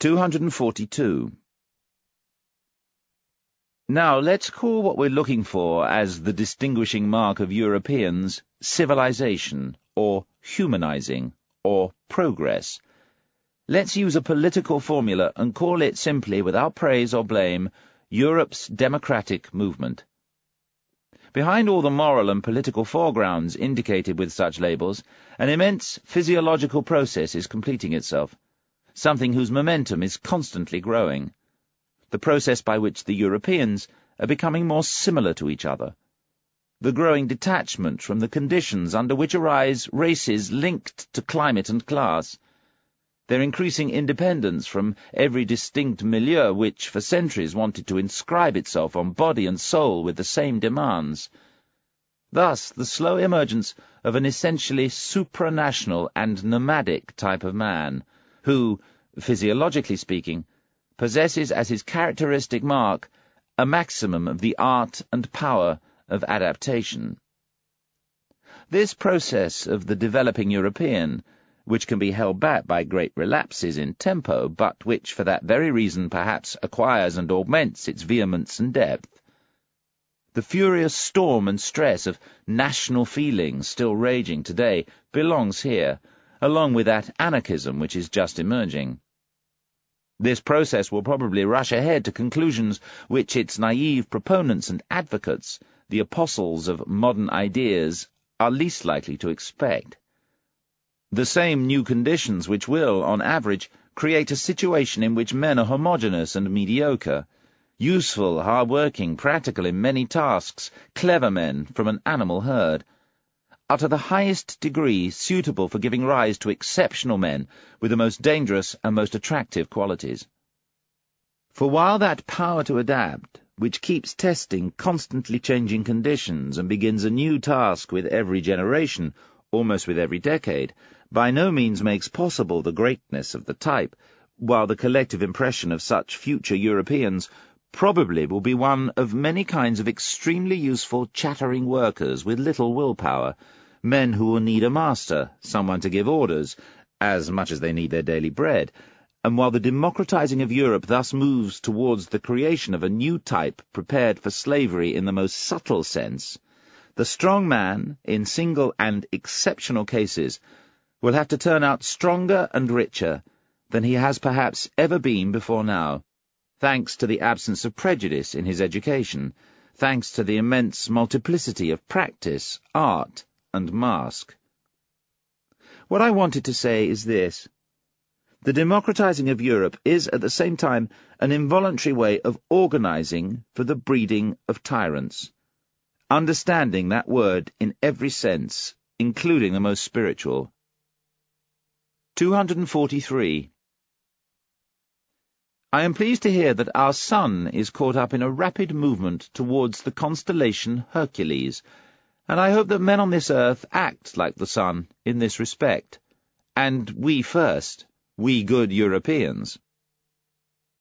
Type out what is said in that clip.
242. Now let's call what we're looking for as the distinguishing mark of Europeans civilization, or humanizing, or progress. Let's use a political formula and call it simply, without praise or blame, Europe's democratic movement. Behind all the moral and political foregrounds indicated with such labels, an immense physiological process is completing itself something whose momentum is constantly growing, the process by which the Europeans are becoming more similar to each other, the growing detachment from the conditions under which arise races linked to climate and class, their increasing independence from every distinct milieu which for centuries wanted to inscribe itself on body and soul with the same demands. Thus, the slow emergence of an essentially supranational and nomadic type of man, who, physiologically speaking, possesses as his characteristic mark a maximum of the art and power of adaptation. This process of the developing European, which can be held back by great relapses in tempo, but which for that very reason perhaps acquires and augments its vehemence and depth, the furious storm and stress of national feeling still raging today belongs here, along with that anarchism which is just emerging. This process will probably rush ahead to conclusions which its naive proponents and advocates, the apostles of modern ideas, are least likely to expect. The same new conditions which will, on average, create a situation in which men are homogeneous and mediocre, useful, hard-working, practical in many tasks, clever men from an animal herd, are to the highest degree suitable for giving rise to exceptional men with the most dangerous and most attractive qualities. For while that power to adapt, which keeps testing constantly changing conditions and begins a new task with every generation, almost with every decade, by no means makes possible the greatness of the type, while the collective impression of such future Europeans probably will be one of many kinds of extremely useful chattering workers with little willpower, men who will need a master, someone to give orders, as much as they need their daily bread, and while the democratizing of Europe thus moves towards the creation of a new type prepared for slavery in the most subtle sense, the strong man, in single and exceptional cases, will have to turn out stronger and richer than he has perhaps ever been before now, thanks to the absence of prejudice in his education, thanks to the immense multiplicity of practice, art, and mask. What I wanted to say is this. The democratizing of Europe is at the same time an involuntary way of organizing for the breeding of tyrants, understanding that word in every sense, including the most spiritual. 243. I am pleased to hear that our sun is caught up in a rapid movement towards the constellation Hercules, and I hope that men on this earth act like the sun in this respect. And we first, we good Europeans.